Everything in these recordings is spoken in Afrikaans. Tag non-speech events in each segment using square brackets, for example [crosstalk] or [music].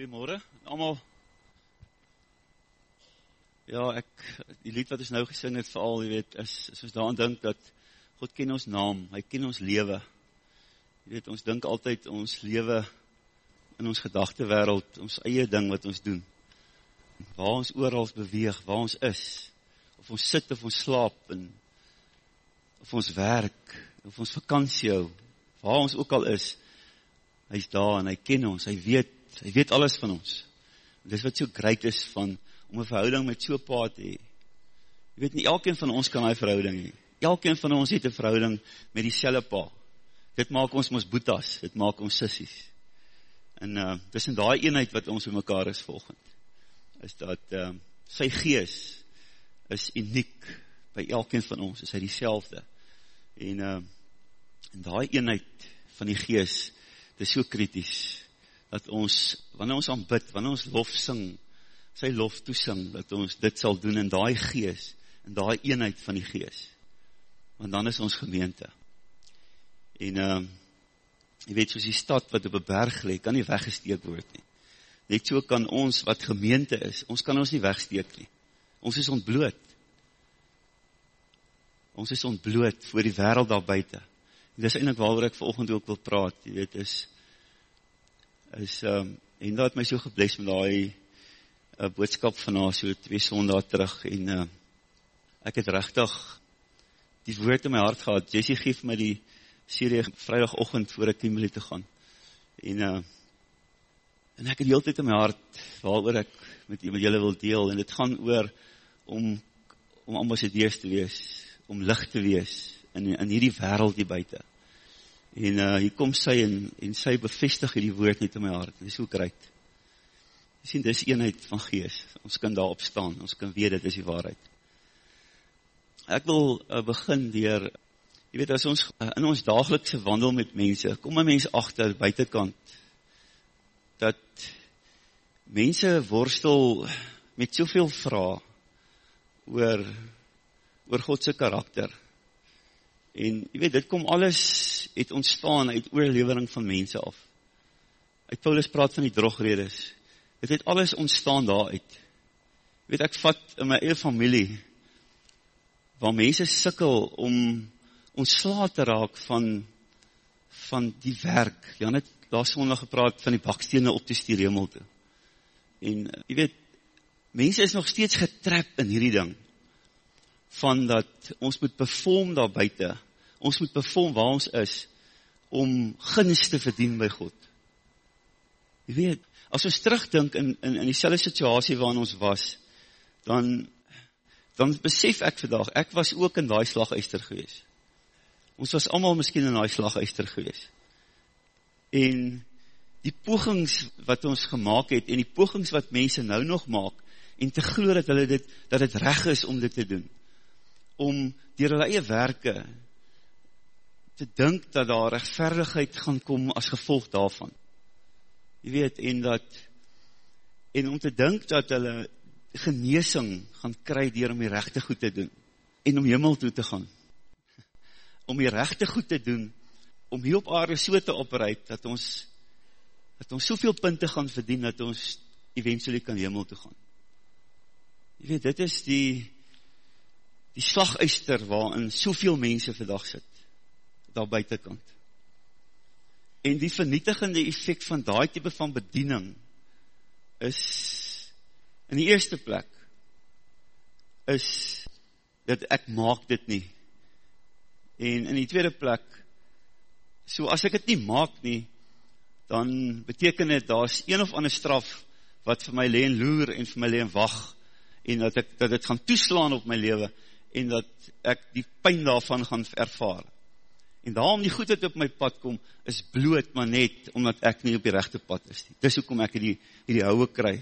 Goeiemorgen, allemaal. Ja, ek, die lied wat ons nou gesing het, vooral, jy weet, is, is ons daaraan dink dat God ken ons naam, hy ken ons lewe. Jy weet, ons dink altyd ons lewe in ons gedachte wereld, ons eie ding wat ons doen. Waar ons oorals beweeg, waar ons is, of ons sit of ons slaap, en, of ons werk, of ons vakantie hou, waar ons ook al is, hy is daar en hy ken ons, hy weet, hy weet alles van ons. Dis wat so great is van, om een verhouding met so pa te hee. Je weet nie, elkeen van ons kan hy verhouding hee. Elkeen van ons het een verhouding met die selle pa. Dit maak ons ons boetas, dit maak ons sissies. En uh, dis in die eenheid wat ons in mekaar is volgend, is dat uh, sy gees is uniek by elkeen van ons, is hy die selfde. En uh, in die eenheid van die gees, dit is so kritisch, dat ons, wanneer ons aanbid, wanneer ons lof sing, sy lof toesing, dat ons dit sal doen in die gees, in die eenheid van die gees, want dan is ons gemeente. En, uh, jy weet, soos die stad wat op een berg leek, kan nie weggesteek word nie. Net so kan ons, wat gemeente is, ons kan ons nie wegsteek nie. Ons is ontbloot. Ons is ontbloot voor die wereld daar buiten. En dis eindelijk waar ek volgende ook wil praat, jy weet, is, is, um, en dat my so gebles met die uh, boodskap van haar so twee sondag terug en uh, ek het rechtig die woord in my hart gehad, Jessie geef my die serie vrijdagochtend voor ek die te gaan. En uh, en ek het die hele tijd in my hart waar ek met, met julle wil deel en het gaan oor om om ambassadeurs te wees om licht te wees in, in hierdie wereld hier buiten en uh, hier kom sy en, en sy bevestig die woord net in my hart, dit is ook reit Jy sien, dit is eenheid van gees. Ons kan daar opstaan, ons kan weet, dit is die waarheid. Ek wil uh, begin dier, jy weet, as ons uh, in ons dagelikse wandel met mense, kom my mens achter, buitenkant, dat mense worstel met soveel vraag oor, oor Godse karakter. En jy weet, dit kom alles, het ontstaan uit oorlevering van mense af. Uit Paulus praat van die drogredes, Het het alles ontstaan daaruit. Weet ek vat in my eie familie, waar mense sikkel om ontsla te raak van, van die werk. Jan het daar sondag gepraat van die bakstene op die stierhemel toe. En jy weet, mense is nog steeds getrap in hierdie ding, van dat ons moet perform daar buiten, ons moet perform waar ons is, om gunst te verdien by God. Jy weet, as ons terugdink in, in, in die selle situasie waarin ons was, dan, dan besef ek vandag, ek was ook in die slageister gewees. Ons was allemaal miskien in die slageister gewees. En die pogings wat ons gemaakt het, en die pogings wat mense nou nog maak, en te glo dat hulle dit, dat het reg is om dit te doen, om dier hulle eie werke, te dink dat daar rechtverdigheid gaan kom as gevolg daarvan jy weet, en dat, en om te dink dat hulle geneesing gaan kry dier om die rechte goed te doen, en om jimmel toe te gaan, [laughs] om die rechte goed te doen, om hier op aarde so te opreid, dat ons, dat ons soveel punte gaan verdien, dat ons eventually kan jimmel toe gaan. Jy weet, dit is die, die slaguister waarin soveel mense vandag sit, daar buitenkant. En die vernietigende effect van die type van bediening is in die eerste plek is dat ek maak dit nie. En in die tweede plek, so as ek het nie maak nie, dan beteken het, daar is een of ander straf wat vir my leen loer en vir my leen wacht, en dat ek dat het gaan toeslaan op my leven, en dat ek die pijn daarvan gaan ervaar. En daarom die goed wat op my pad kom, is bloot maar net, omdat ek nie op die rechte pad is. Dis ook om ek die, die houwe kry.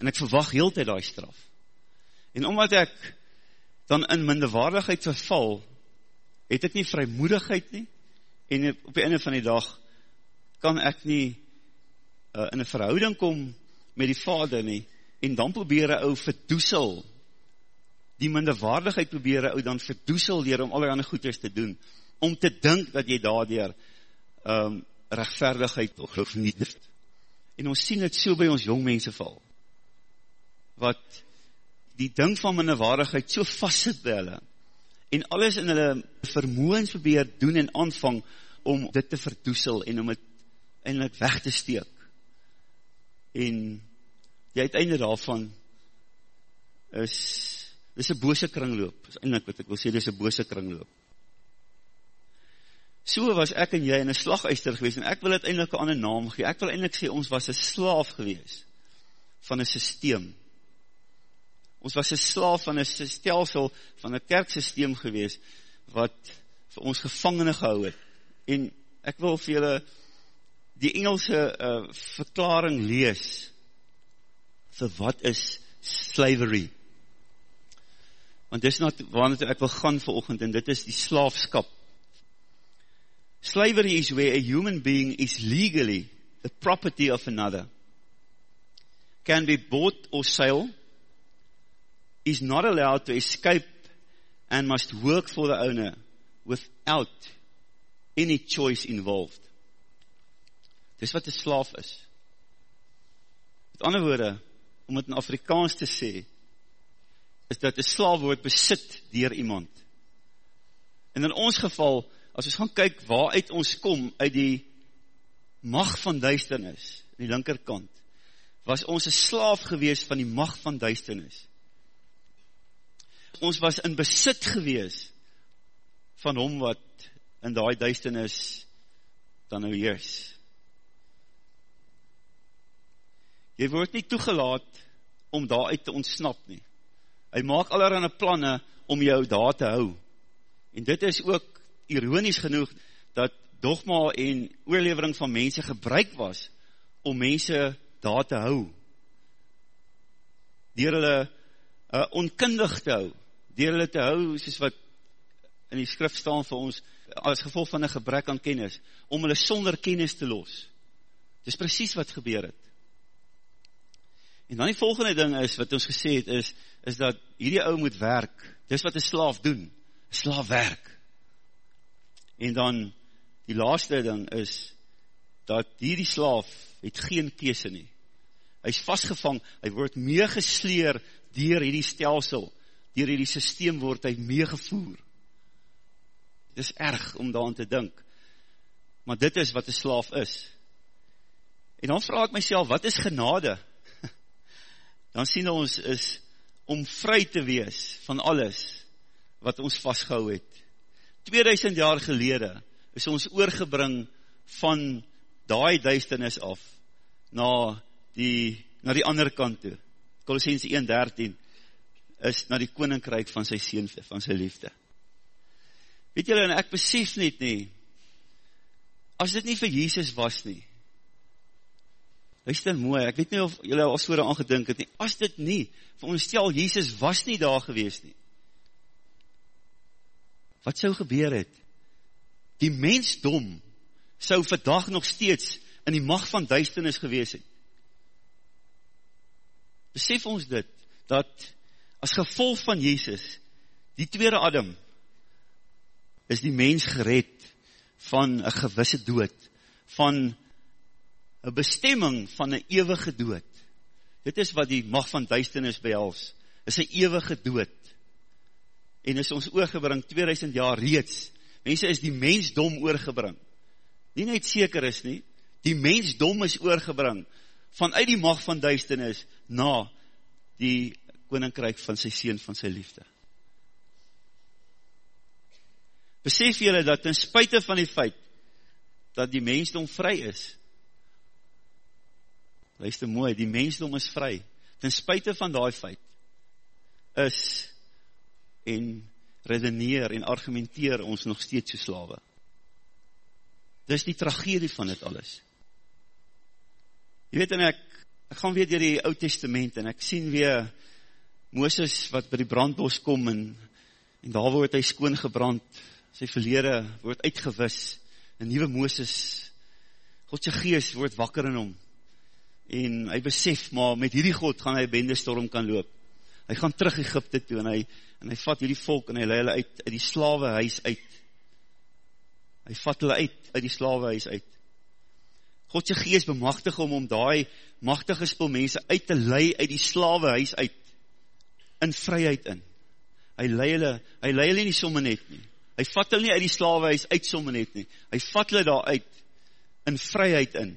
En ek verwacht heel tyd die straf. En omdat ek dan in minderwaardigheid verval, het ek nie vrymoedigheid nie, en op die einde van die dag, kan ek nie uh, in een verhouding kom met die vader nie, en dan probeer hy ou verdoesel, die minderwaardigheid probeer ou dan verdoesel, dier om allerhande goeders te doen, om te dink dat jy daardoor um, rechtverdigheid of geloof niet heeft. En ons sien het so by ons jongmense val, wat die ding van minderwaardigheid so vast sit by hulle, en alles in hulle vermoens probeer doen en aanvang, om dit te verdoesel, en om het eindelijk weg te steek. En die uiteinde daarvan, is, dis een bose kringloop, is eindelijk wat ek wil sê, dis een bose kringloop. So was ek en jy in een slageister gewees, en ek wil het eindelijk een ander naam gee, ek wil eindelijk sê, ons was een slaaf gewees, van een systeem. Ons was een slaaf van een stelsel, van een kerksysteem gewees, wat vir ons gevangene gehou het. En ek wil vir julle die Engelse uh, verklaring lees, vir wat is slavery. Want dis not waar ek wil gaan vir oogend, en dit is die slaafskap. Slavery is where a human being is legally the property of another, can be bought or sell, is not allowed to escape and must work for the owner without any choice involved. Dis wat een slaaf is. Met ander woorde, om het in Afrikaans te sê, is dat een slaaf word besit dier iemand. En in ons geval, as ons gaan kyk waaruit ons kom uit die mag van duisternis, in die linkerkant, was ons een slaaf gewees van die mag van duisternis. Ons was in besit gewees van hom wat in die duisternis dan nou heers. Jy word nie toegelaat om daaruit te ontsnap nie. Hy maak allerhande planne om jou daar te hou. En dit is ook ironies genoeg, dat dogma en oorlevering van mense gebruik was, om mense daar te hou. Door hulle uh, onkundig te hou, door hulle te hou, soos wat in die skrif staan vir ons, as gevolg van een gebrek aan kennis, om hulle sonder kennis te los. Dit is precies wat gebeur het. En dan die volgende ding is, wat ons gesê het, is, is dat hierdie ou moet werk, dis wat een slaaf doen, slaaf werk. En dan, die laaste ding is, dat hierdie slaaf het geen kese nie. Hy is vastgevang, hy word meegesleer dier hierdie stelsel, dier hierdie systeem word hy meegevoer. Dit is erg om daaraan te dink. Maar dit is wat een slaaf is. En dan vraag ek myself, wat is genade? [laughs] Dan sien ons is om vry te wees van alles wat ons vastgehou het. 2000 jaar gelede is ons oorgebring van daai duisternis af na die, na die ander kant toe. Colossense 1.13 is na die koninkryk van sy seen, van sy liefde. Weet julle, en ek besef net nie, as dit nie vir Jesus was nie, luister mooi, ek weet nie of julle al so aangedink het nie, as dit nie, vir ons stel, Jesus was nie daar gewees nie, wat sou gebeur het? Die mensdom sou vandag nog steeds in die macht van duisternis gewees het. Besef ons dit, dat as gevolg van Jezus, die tweede Adam, is die mens gered van een gewisse dood, van een bestemming van een eeuwige dood. Dit is wat die macht van duisternis behels, is een eeuwige dood en is ons oorgebring 2000 jaar reeds. Mense is die mensdom oorgebring. Nie net seker is nie, die mensdom is oorgebring vanuit die mag van duisternis na die koninkryk van sy seun van sy liefde. Besef julle dat in spuite van die feit dat die mensdom vry is, luister mooi, die mensdom is vry, ten spuite van die feit, is en redeneer en argumenteer ons nog steeds so slawe. Dis die tragedie van dit alles. Jy weet en ek, ek gaan weer dier die oud testament en ek sien weer Mooses wat by die brandbos kom en, en daar word hy skoon gebrand, sy verlede word uitgewis, en nieuwe Mooses, Godse geest word wakker in hom, en hy besef, maar met hierdie God gaan hy bendestorm kan loop. Hy gaan terug Egypte toe en hy, en hy vat hierdie volk en hy leid hulle uit, uit die slawehuis uit. Hy vat hulle uit, uit die slawehuis uit. Godse geest bemachtig om om die machtige spul mense uit te lei uit die slawehuis uit, in vryheid in. Hy lei hulle, hy lei hulle nie somme net nie. Hy vat hulle nie uit die slawehuis uit somme net nie. Hy vat hulle daar uit, in vryheid in.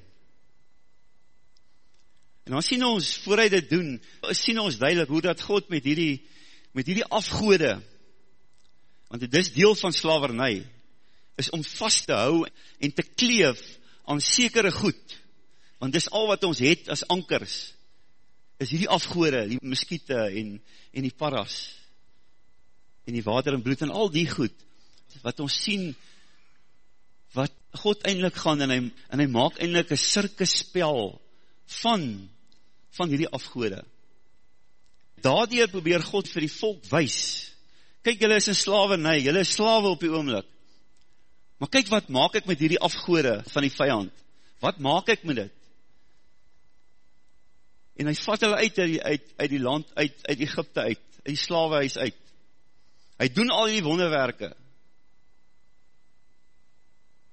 En dan sien ons, voor hy dit doen, sien ons duidelik hoe dat God met hierdie, met hierdie afgoede, want dit is deel van slavernij, is om vast te hou en te kleef aan sekere goed, want dis al wat ons het as ankers, is hierdie afgoede, die muskiete en, en die paras, en die water en bloed en al die goed, wat ons sien, wat God eindelijk gaan, en hy, en hy maak eindelijk een sirkespel van, van hierdie afgoede. Daardoor probeer God vir die volk wees, kyk, jylle is in slavernij, jylle is slawe op die oomlik, Maar kyk wat maak ek met hierdie afgoede van die vijand? Wat maak ek met dit? En hy vat hulle uit, uit, uit die land, uit, uit Egypte uit, uit die slawehuis uit. Hy doen al die wonderwerke.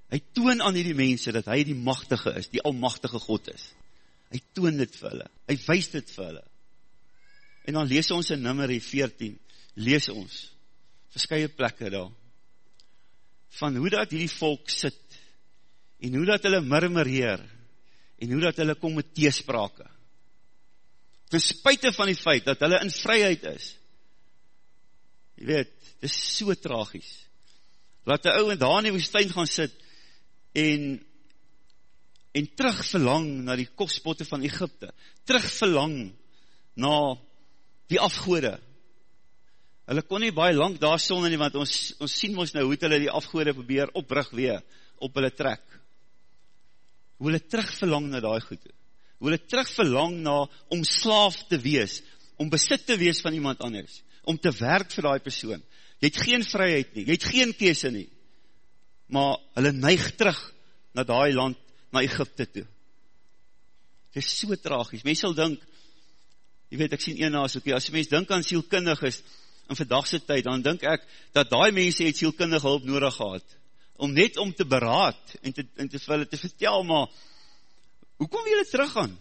Hy toon aan die mense dat hy die machtige is, die almachtige God is. Hy toon dit vir hulle. Hy wees dit vir hulle. En dan lees ons in nummer 14, lees ons, verskye plekke daar, van hoe dat hierdie volk sit, en hoe dat hulle murmureer, en hoe dat hulle kom met teesprake. Ten spuite van die feit dat hulle in vryheid is. Je weet, dit is so tragies. Laat die ouwe daar in die woestijn gaan sit, en, en terug verlang na die kostbotte van Egypte, terug verlang na die afgoede, Hulle kon nie baie lang daar sonde nie, want ons, ons sien ons nou hoe hulle die afgoede probeer opbrug weer op hulle trek. Hoe hulle terugverlang na die goede. Hoe hulle terugverlang na om slaaf te wees, om besit te wees van iemand anders, om te werk vir die persoon. Jy het geen vryheid nie, jy het geen kese nie, maar hulle neig terug na die land, na Egypte toe. Het is so tragies. Mens sal dink, jy weet, ek sien een naas, okay, as mens dink aan sielkundig is, in vandagse tyd, dan denk ek, dat die mense het sielkundige hulp nodig gehad, om net om te beraad, en te, en te, te, te vertel, maar, hoe kom julle terug gaan?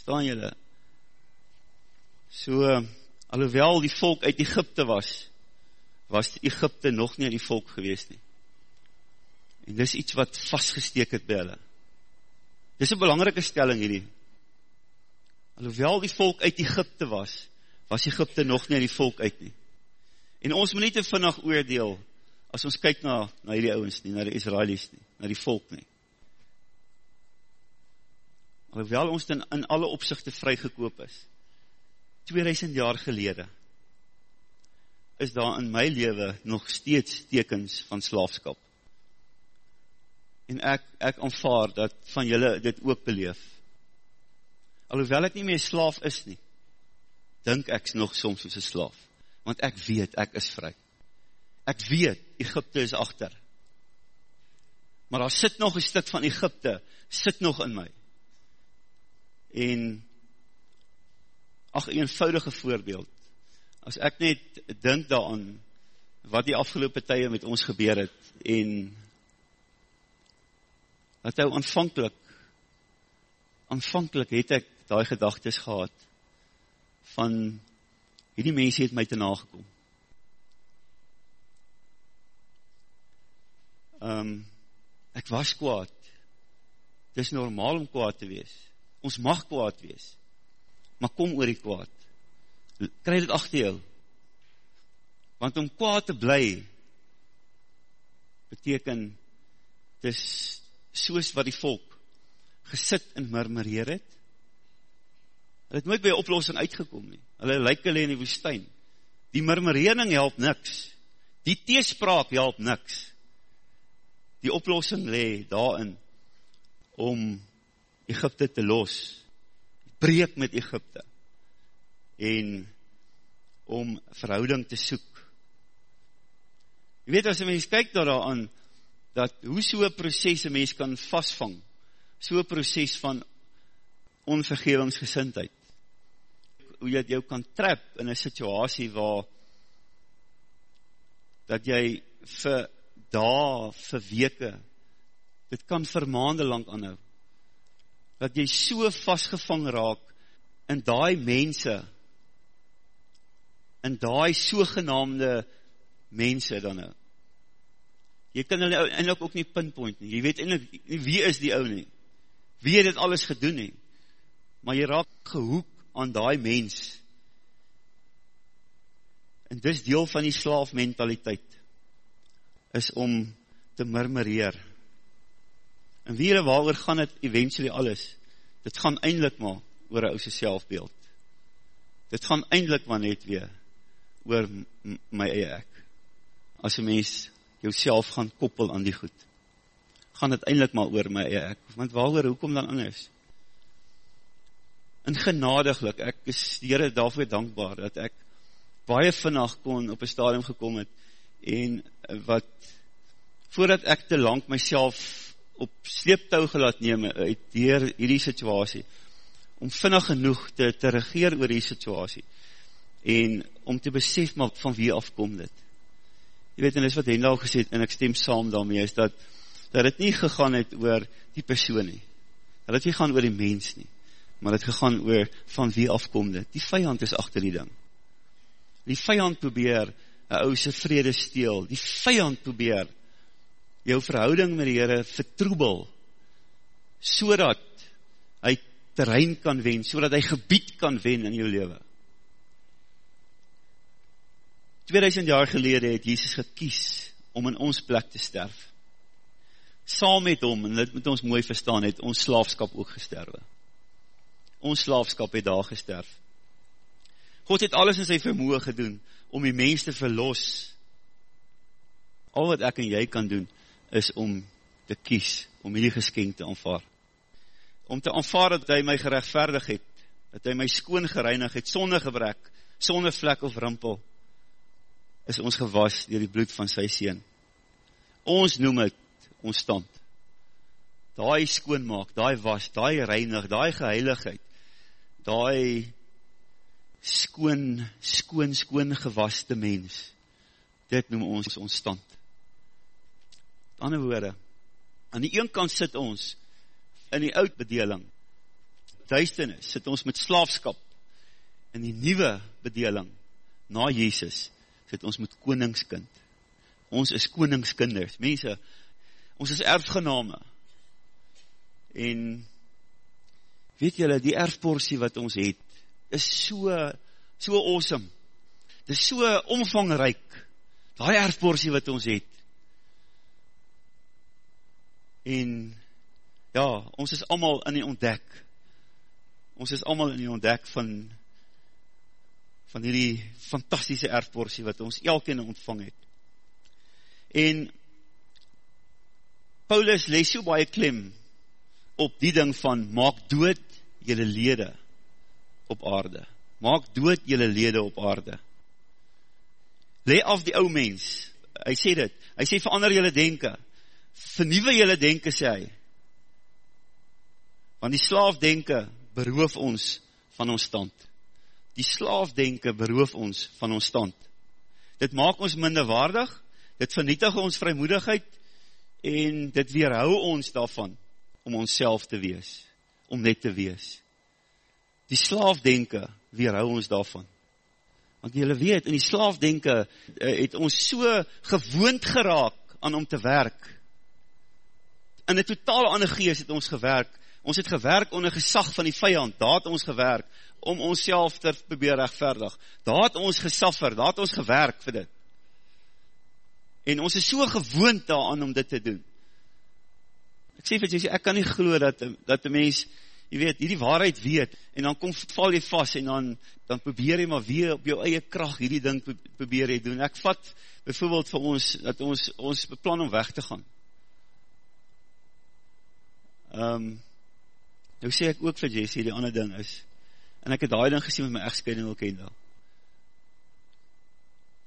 Staan julle? So, alhoewel die volk uit Egypte was, was Egypte nog nie die volk gewees nie. En dis iets wat vastgesteek het by hulle. Dis een belangrike stelling hierdie. Alhoewel die volk uit Egypte was, was Egypte nog nie die volk uit nie. En ons moet nie te vinnig oordeel, as ons kyk na, na die ouwens nie, na die Israelies nie, na die volk nie. Alhoewel ons dan in alle opzichte vrygekoop is, 2000 jaar gelede, is daar in my leven nog steeds tekens van slaafskap. En ek, ek aanvaar dat van julle dit ook beleef. Alhoewel ek nie meer slaaf is nie, dink ek nog soms soos een slaaf, want ek weet, ek is vry. Ek weet, Egypte is achter. Maar daar sit nog een stuk van Egypte, sit nog in my. En, ach, een eenvoudige voorbeeld, as ek net dink daaraan, wat die afgelopen tye met ons gebeur het, en, dat hy aanvankelijk, aanvankelijk het ek die gedagtes gehad, van hierdie mense het my te nagekom. Um, ek was kwaad. Het is normaal om kwaad te wees. Ons mag kwaad wees. Maar kom oor die kwaad. Kry dit achter jou. Want om kwaad te bly, beteken, het is soos wat die volk gesit en murmureer het, Hulle het nooit by oplossing uitgekom nie. Hulle lyk hulle in die woestijn. Die murmurering help niks. Die teespraak help niks. Die oplossing le daarin om Egypte te los. Breek met Egypte. En om verhouding te soek. Je weet as een mens kyk daaraan, dat hoe so'n proces een mens kan vastvang, so'n proces van onvergevingsgesindheid. Hoe jy jou kan trap in een situasie waar dat jy vir daar, vir weke dit kan vir maande lang aanhou, dat jy so vastgevang raak in daai mense, in daai sogenaamde mense dan nou. Jy kan hulle eindelijk ook nie pinpoint nie, jy weet eindelijk nie wie is die ou nie, wie het alles gedoen nie, maar jy raak gehoek aan daai mens, en dis deel van die slaafmentaliteit, is om te murmureer, en wie waar gaan het eventually alles, dit gaan eindelijk maar oor een ouse selfbeeld, dit gaan eindelijk maar net weer, oor my eie ek, as een mens jou gaan koppel aan die goed, gaan het eindelijk maar oor my eie ek, want waarover, hoekom dan anders? En genadiglik, ek is die Heere daarvoor dankbaar, dat ek baie vannacht kon op een stadium gekom het, en wat, voordat ek te lang myself op sleeptouw gelaat neem, uit dier hierdie situasie, om vinnig genoeg te, te regeer oor die situasie, en om te besef maar van wie afkom dit. Jy weet, en dis wat Hendel gesê het, en ek stem saam daarmee, is dat, dat het nie gegaan het oor die persoon nie, dat het nie gaan oor die mens nie, maar het gegaan oor van wie afkom dit. Die vijand is achter die ding. Die vijand probeer een ouse vrede steel, die vijand probeer jou verhouding met die Heere vertroebel, so dat hy terrein kan wen, so dat hy gebied kan wen in jou leven. 2000 jaar gelede het Jesus gekies om in ons plek te sterf. Saam met hom, en dit moet ons mooi verstaan, het ons slaafskap ook gesterwe. Ons slaafskap het daar gesterf. God het alles in sy vermoe gedoen om die mens te verlos. Al wat ek en jy kan doen, is om te kies, om hierdie geskenk te aanvaar. Om te aanvaar dat hy my gerechtvaardig het, dat hy my skoon gereinig het, sonder gebrek, sonder vlek of rimpel, is ons gewas dier die bloed van sy sien. Ons noem het ons stand. Daai skoonmaak, daai was, daai reinig, daai geheiligheid, daai skoon, skoon, skoon gewaste mens, dit noem ons ons stand. Ander woorde, aan die een kant sit ons in die oud bedeling, duisternis, sit ons met slaafskap, in die nieuwe bedeling, na Jezus, sit ons met koningskind. Ons is koningskinders. Mense, ons is erfgename. En weet julle, die erfporsie wat ons het, is so, so awesome. Dit is so omvangrijk, die erfporsie wat ons het. En ja, ons is allemaal in die ontdek. Ons is allemaal in die ontdek van van hierdie fantastische erfporsie wat ons elkeen ontvang het. En Paulus lees so baie klem op die ding van maak dood jylle lede op aarde. Maak dood jylle lede op aarde. Le af die ou mens. Hy sê dit. Hy sê verander jylle denken. Vernieuwe jylle denken, sê hy. Want die slaaf denken beroof ons van ons stand die slaafdenke beroof ons van ons stand. Dit maak ons minder waardig, dit vernietig ons vrymoedigheid, en dit weerhou ons daarvan, om ons te wees, om net te wees. Die slaafdenke weerhou ons daarvan. Want jylle weet, in die slaafdenke eh, het ons so gewoond geraak aan om te werk. In die totale ander geest het ons gewerk, ons het gewerk onder gesag van die vijand, daar het ons gewerk, om ons self te probeer rechtverdig. Daar het ons gesaffer, daar het ons gewerk vir dit. En ons is so gewoond daaraan om dit te doen. Ek sê vir jy, ek kan nie geloo dat, dat die mens, jy weet, hierdie waarheid weet, en dan kom, val jy vast, en dan, dan probeer jy maar weer op jou eie kracht hierdie ding probeer jy doen. Ek vat, bijvoorbeeld vir ons, dat ons, ons beplan om weg te gaan. Um, nou sê ek ook vir Jessie, die ander ding is, en ek het daai ding gesien met my echtscheiding ook en daar.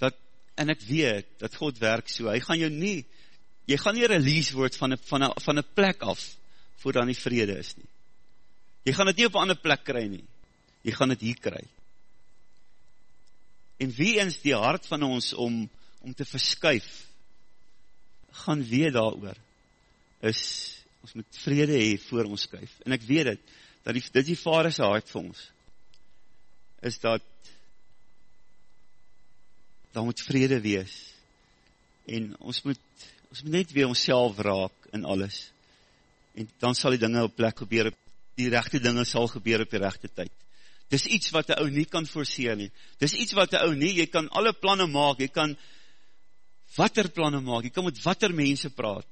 Dat, en ek weet, dat God werk so, hy gaan jou nie, jy gaan nie release word van een, van een, van een plek af, voor dan die vrede is nie. Jy gaan het nie op een ander plek kry nie, jy gaan het hier kry. En wie eens die hart van ons om, om te verskuif, gaan weet daar oor, is Ons moet vrede hee voor ons skuif. En ek weet het, dat die, dit die vaderse hart vir ons, is dat, daar moet vrede wees. En ons moet, ons moet net weer ons raak in alles. En dan sal die dinge op plek gebeur, die rechte dinge sal gebeur op die rechte tyd. Dis iets wat die ou nie kan voorsee nie. Dis iets wat die ou nie, jy kan alle planne maak, jy kan wat er planne maak, jy kan met wat er mense praat.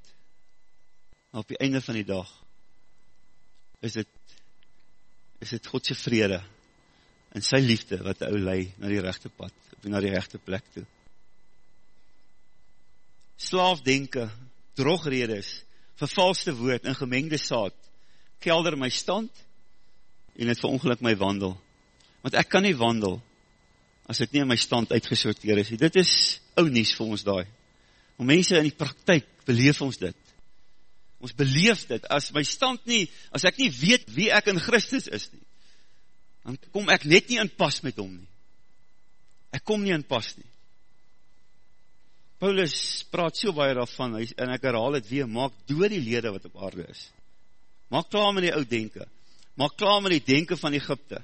Maar op die einde van die dag, is het, is het Godse vrede, en sy liefde, wat die ou lei, na die rechte pad, of na die rechte plek toe. Slaafdenke, drogredes, vervalste woord, en gemengde saad, kelder my stand, en het verongeluk my wandel want ek kan nie wandel, as ek nie in my stand uitgesorteer is. Dit is ou nies vir ons daai. Om mense in die praktijk, beleef ons dit. Ons beleef dit, as my stand nie, as ek nie weet wie ek in Christus is nie, dan kom ek net nie in pas met hom nie. Ek kom nie in pas nie. Paulus praat so baie daarvan, en ek herhaal het weer, maak door die lede wat op aarde is. Maak klaar met die oud denken. Maak klaar met die denken van Egypte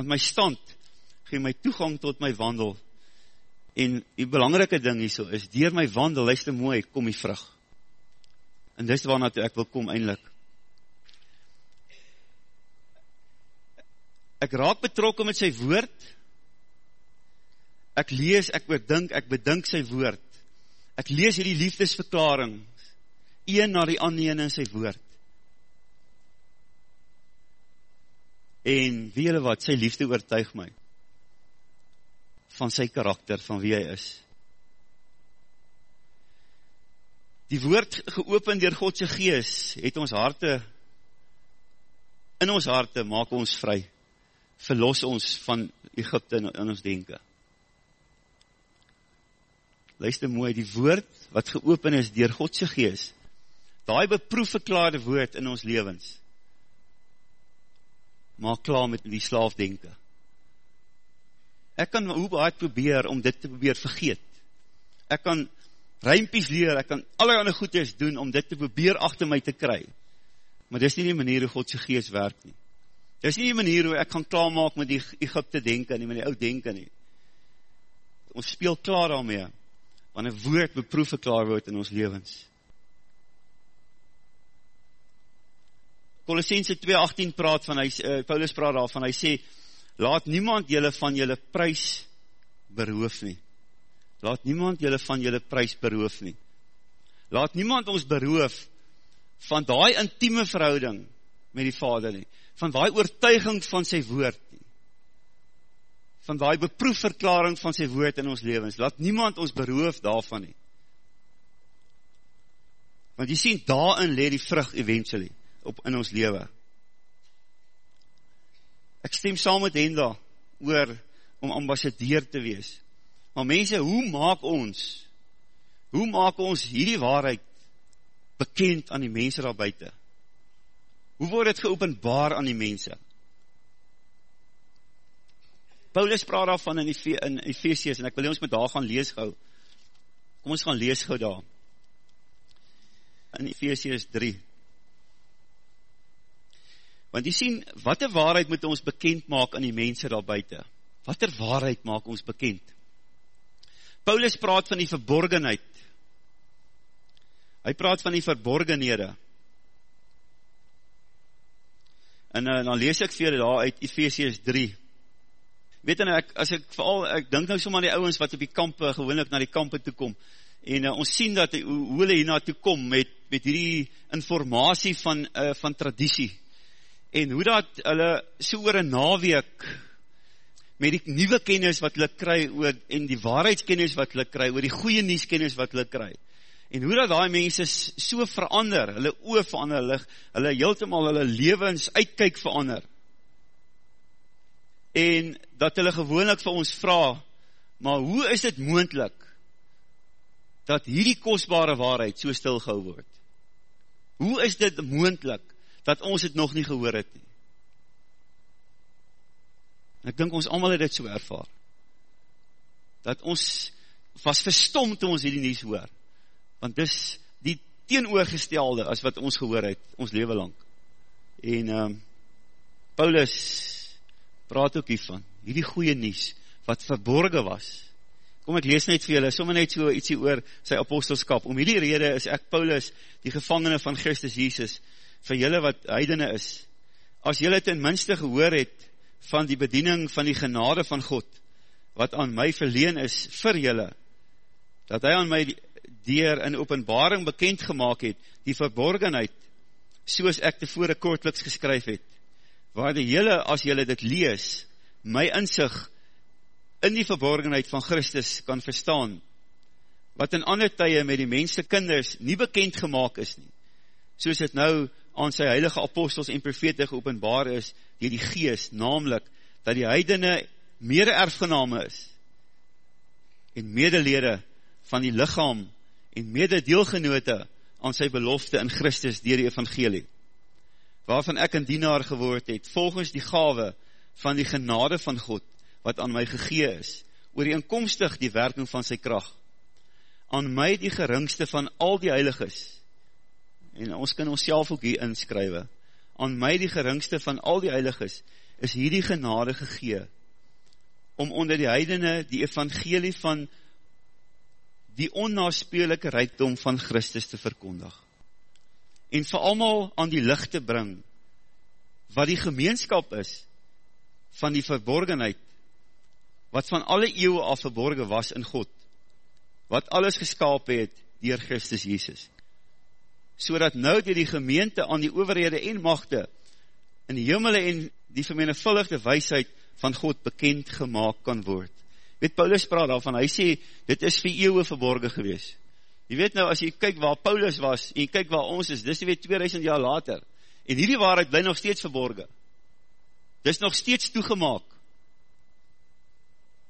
want my stand gee my toegang tot my wandel, en die belangrike ding hier so is, dier my wandel, luister mooi, kom die vrug, en dis waarna toe ek wil kom eindelijk, ek raak betrokken met sy woord, ek lees, ek bedink, ek bedink sy woord, ek lees hierdie liefdesverklaring, een na die ander in sy woord, en wie julle wat, sy liefde oortuig my, van sy karakter, van wie hy is. Die woord geopen dier Godse gees, het ons harte, in ons harte, maak ons vry, verlos ons van Egypte in, in ons denken. Luister mooi, die woord wat geopen is dier Godse gees, die beproefverklaarde woord in ons levens, maak klaar met die slaafdenke. Ek kan hoe baie probeer om dit te probeer vergeet. Ek kan ruimpies leer, ek kan allerhande goedes doen om dit te probeer achter my te kry. Maar dis nie die manier hoe Godse geest werk nie. Dis nie die manier hoe ek kan klaarmaak met die Egypte denken nie, met die oud denken nie. Ons speel klaar daarmee, wanneer woord beproef klaar word in ons levens. Colossense 2:18 praat van hy uh, Paulus praat daarvan. Hy sê laat niemand julle van julle prys beroof nie. Laat niemand julle van julle prys beroof nie. Laat niemand ons beroof van daai intieme verhouding met die Vader nie. Van daai oortuiging van sy woord nie. Van daai beproefverklaring van sy woord in ons lewens. Laat niemand ons beroof daarvan nie. Want jy sien daarin lê die vrug eventually op in ons lewe. Ek stem saam met Henda oor om ambassadeur te wees. Maar mense, hoe maak ons, hoe maak ons hierdie waarheid bekend aan die mense daar buiten? Hoe word het geopenbaar aan die mense? Paulus praat daarvan in, in Ephesians, en ek wil ons met daar gaan lees gauw. Kom ons gaan lees gauw daar. In Ephesians 3. Want jy sien, wat er waarheid moet ons bekend maak aan die mense daar buiten? Wat er waarheid maak ons bekend? Paulus praat van die verborgenheid. Hy praat van die verborgenhede. En uh, dan lees ek vir daar uit Ephesians 3. Weet en ek, as ek vooral, ek dink nou sommer die ouwens wat op die kampe, gewoonlik na die kampe toe kom, en uh, ons sien dat hoe, hoe hulle hierna toe kom met, met hierdie informatie van, uh, van traditie, en hoe dat hulle so oor een naweek met die nieuwe kennis wat hulle kry oor, en die waarheidskennis wat hulle kry, oor die goeie nieuwskennis wat hulle kry, en hoe dat die mense so verander, hulle oor verander, hulle, hulle heeltemaal hulle levens uitkyk verander, en dat hulle gewoonlik vir ons vraag, maar hoe is dit moendlik, dat hierdie kostbare waarheid so stilgehou word? Hoe is dit moendlik, dat ons het nog nie gehoor het nie. En ek dink ons allemaal het dit so ervaar. Dat ons was verstom toe ons hierdie nies hoor. Want dis die teenoorgestelde as wat ons gehoor het, ons leven lang. En um, Paulus praat ook hiervan, hierdie goeie nies, wat verborgen was. Kom ek lees net vir julle, sommer net so ietsie oor sy apostelskap. Om hierdie rede is ek Paulus, die gevangene van Christus Jesus, vir julle wat heidene is. As julle ten minste gehoor het van die bediening van die genade van God, wat aan my verleen is vir julle, dat hy aan my dier in openbaring bekend gemaakt het, die verborgenheid, soos ek tevore kortliks geskryf het, waar die jylle, as jylle dit lees, my inzicht in die verborgenheid van Christus kan verstaan, wat in ander tye met die mense kinders nie bekend gemaakt is nie, soos het nou aan sy heilige apostels en profete geopenbaar is, die die geest, namelijk, dat die heidene mede erfgename is, en medelede van die lichaam, en mede deelgenote aan sy belofte in Christus dier die evangelie, waarvan ek een dienaar geword het, volgens die gave van die genade van God, wat aan my gegee is, oor die inkomstig die werking van sy kracht, aan my die geringste van al die heiliges, en ons kan ons self ook hier inskrywe, aan my die geringste van al die heiliges, is hierdie genade gegee, om onder die heidene die evangelie van die onnaspeelike rijkdom van Christus te verkondig. En vir allemaal aan die licht te bring, wat die gemeenskap is, van die verborgenheid, wat van alle eeuwe al verborgen was in God, wat alles geskap het, dier Christus Jesus. So dat nou die, die gemeente aan die overhede en machte, in die jimmele en die vermenigvulligde weisheid van God bekend gemaakt kan word weet Paulus praat daarvan, hy sê, dit is vir eeuwe verborgen gewees. Je weet nou, as jy kyk waar Paulus was, en jy kyk waar ons is, dis weer 2000 jaar later, en hierdie waarheid bly nog steeds verborgen. Dis nog steeds toegemaak.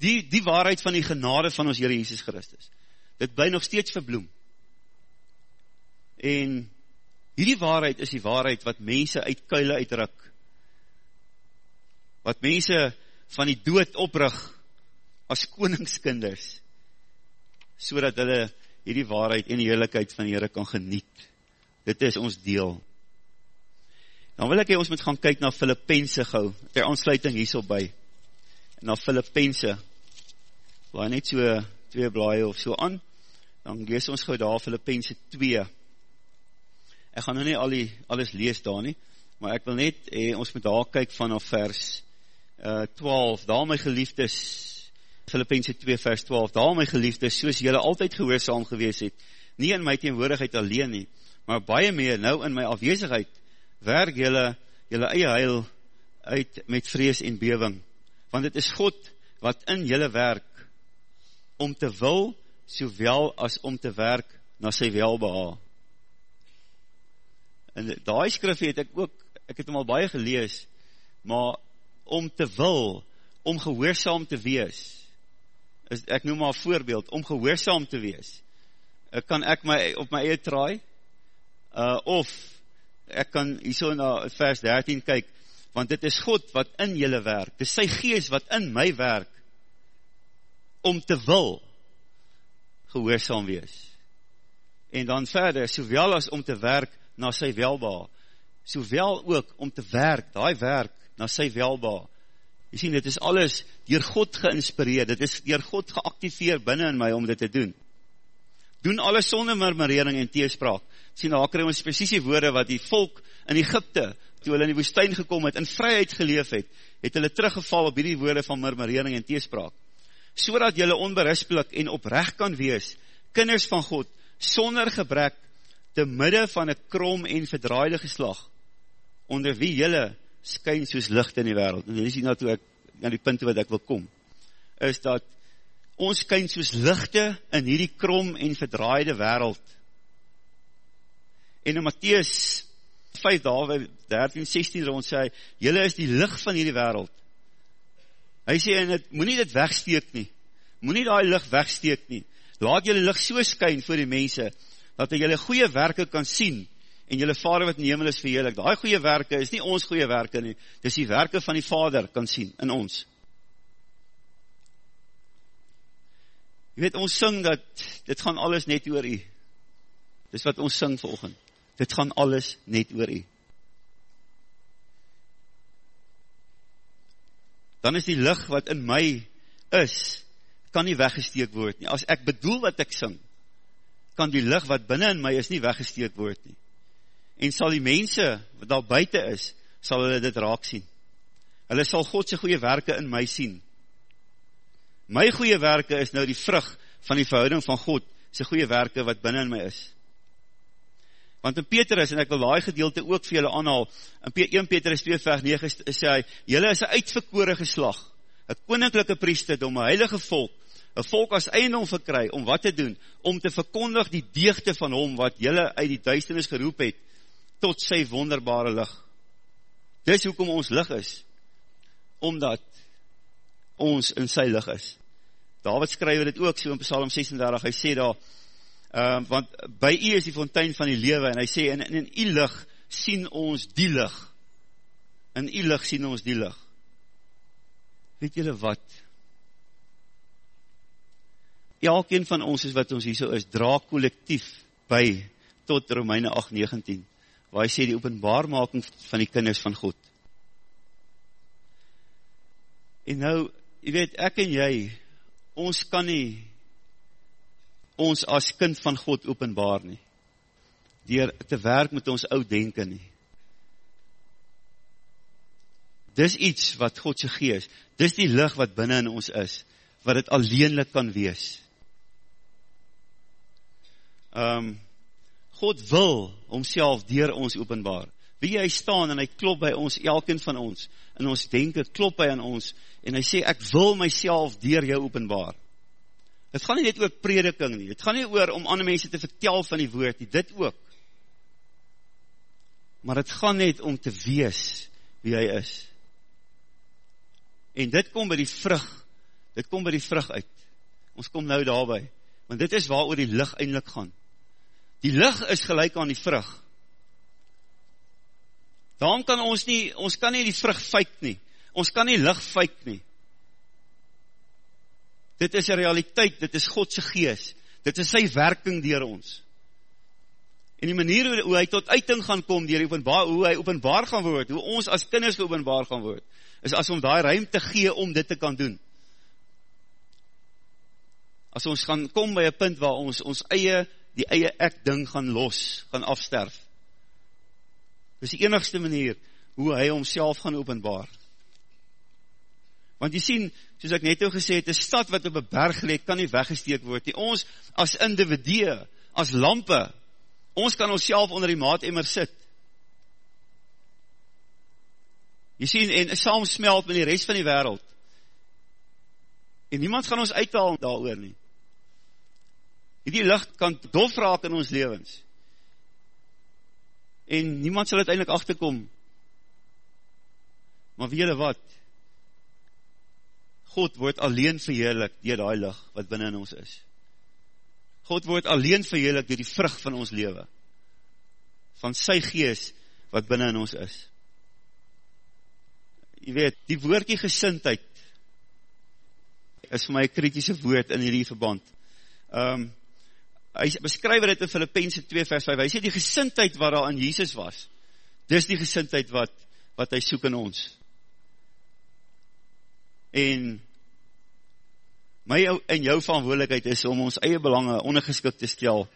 Die, die waarheid van die genade van ons Heer Jesus Christus. Dit bly nog steeds verbloem. En hierdie waarheid is die waarheid wat mense uit kuile uitruk. Wat mense van die dood oprig, as koningskinders, so dat hulle hierdie waarheid en die heerlijkheid van die Heere kan geniet. Dit is ons deel. Dan wil ek hy ons moet gaan kyk na Filippense gauw, ter aansluiting hier so by. En na Filippense, waar net so twee blaie of so aan, dan lees ons gauw daar Filippense 2. Ek gaan nou nie al die, alles lees daar nie, maar ek wil net, eh, ons moet daar kyk vanaf vers uh, 12, daar my geliefdes, Filippense 2 vers 12, daar my geliefde, soos jylle altyd gehoorzaam gewees het, nie in my teenwoordigheid alleen nie, maar baie meer nou in my afwezigheid, werk jylle, jylle eie heil uit met vrees en bewing, want het is God wat in jylle werk, om te wil, sowel as om te werk, na sy welbeha. En die skrif het ek ook, ek het hem al baie gelees, maar om te wil, om gehoorzaam te wees, is, ek noem maar voorbeeld, om gehoorzaam te wees, uh, kan ek my op my eie traai, uh, of ek kan hier so na vers 13 kyk, want dit is God wat in jylle werk, dit is sy geest wat in my werk, om te wil gehoorzaam wees. En dan verder, sowel as om te werk na sy welba, sowel ook om te werk, die werk na sy welba, Jy sien, dit is alles dier God geinspireer, dit is dier God geactiveer binnen in my om dit te doen. Doen alles sonder murmurering en teespraak. Sien, daar krijg ons precies die woorde wat die volk in Egypte, toe hulle in die woestijn gekom het, in vryheid geleef het, het hulle teruggeval op die woorde van murmurering en teespraak. So dat jylle onberispelik en oprecht kan wees, kinders van God, sonder gebrek, te midde van een krom en verdraaide geslag, onder wie jylle skyn soos licht in die wereld, en dit is hier toe ek, na die punte wat ek wil kom, is dat ons skyn soos lichte in hierdie krom en verdraaide wereld. En in Matthäus 5 daar, 13, 16 rond sê, jylle is die licht van hierdie wereld. Hy sê, en het, moet nie dit wegsteek nie, moet nie die licht wegsteek nie, laat jylle licht so skyn vir die mense, dat jylle goeie werke kan sien, en jylle vader wat in die hemel is verheerlik, die goeie werke is nie ons goeie werke nie, dis die werke van die vader kan sien in ons. Jy weet, ons syng dat dit gaan alles net oor u. dis wat ons sing volgend, dit gaan alles net oor u. Dan is die lig wat in my is, kan nie weggesteek word nie. As ek bedoel wat ek sing, kan die lig wat binnen in my is nie weggesteek word nie. En sal die mense wat daar buiten is, sal hulle dit raak sien. Hulle sal Godse goeie werke in my sien. My goeie werke is nou die vrug van die verhouding van God, sy goeie werke wat binnen in my is. Want in Petrus, en ek wil die gedeelte ook vir julle aanhaal, in 1 Petrus 2 vers 9 sê hy, julle is een uitverkore geslag, een koninklijke priesterdom, een heilige volk, een volk as eindom verkry, om wat te doen? Om te verkondig die deegte van hom, wat julle uit die duisternis geroep het, tot sy wonderbare lig. Dis hoekom ons lig is, omdat ons in sy lig is. David skryf dit ook so in Psalm 36, hy sê daar, uh, want by u is die fontein van die lewe, en hy sê, in, in u lig sien ons die lig, in u lig sien ons die lig. Weet julle wat? Elkeen van ons is wat ons hier so is, dra collectief by tot Romeine 8, 19, waar hy sê die openbaarmaking van die kinders van God. En nou, jy weet, ek en jy, ons kan nie ons as kind van God openbaar nie, dier te werk met ons oud denken nie. Dis iets wat God sy gees, dis die licht wat binnen in ons is, wat het alleenlik kan wees. Um, God wil homself dier ons openbaar. Wie hy staan en hy klop by ons, elkeen van ons, in ons denken klop hy aan ons, en hy sê, ek wil myself dier jou openbaar. Het gaan nie net oor prediking nie, het gaan nie oor om ander mense te vertel van die woord nie, dit ook. Maar het gaan net om te wees wie hy is. En dit kom by die vrug, dit kom by die vrug uit. Ons kom nou daarby, want dit is waar oor die licht eindelijk gaan. Die licht is gelijk aan die vrug. Daarom kan ons nie, ons kan nie die vrug fake nie. Ons kan nie licht fake nie. Dit is een realiteit, dit is Godse gees, dit is sy werking dier ons. En die manier hoe, hoe hy tot uiting gaan kom, dier openbaar, hoe hy openbaar gaan word, hoe ons as kinders openbaar gaan word, is as om die ruimte gee om dit te kan doen. As ons gaan kom by een punt waar ons ons eie, die eie ek ding gaan los, gaan afsterf. Dit is die enigste manier hoe hy homself gaan openbaar. Want jy sien, soos ek net al gesê het, een stad wat op een berg leek, kan nie weggesteek word nie. Ons, as individue, as lampe, ons kan ons onder die maat emmer sit. Jy sien, en saam smelt met die rest van die wereld. En niemand gaan ons uithaal daar oor nie. Die licht kan dof raak in ons levens. En niemand sal uiteindelik achterkom. Maar weet jy wat? God word alleen verheerlik dier die lig wat binnen in ons is. God word alleen verheerlik dier die vrug van ons leven. Van sy gees wat binnen in ons is. Jy weet, die woordkie gesintheid is vir my kritische woord in die verband. Um, hy beskryf dit in Filippense 2 vers 5, hy sê die gesintheid wat daar in Jesus was, dis die gesintheid wat, wat hy soek in ons en my en jou verantwoordelikheid is om ons eie belange ondergeskik te stel